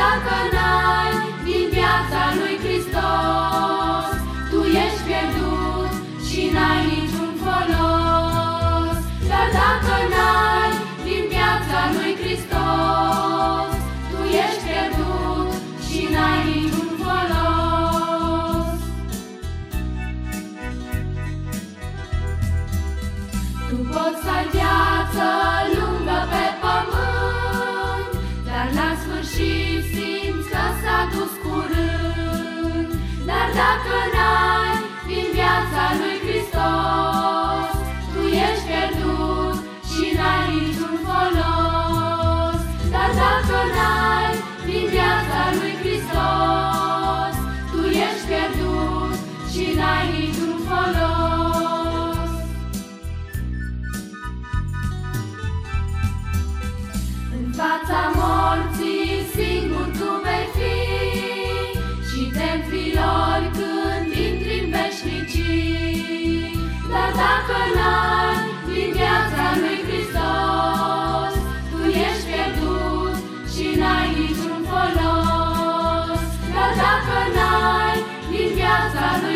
dacă n-ai din viața lui Hristos, tu ești pierdut și n-ai niciun folos. Dar dacă n-ai din viața lui Hristos, tu ești pierdut și n-ai niciun folos. Tu poți să ai viață niciun folos. Dar dacă n-ai din viața lui Hristos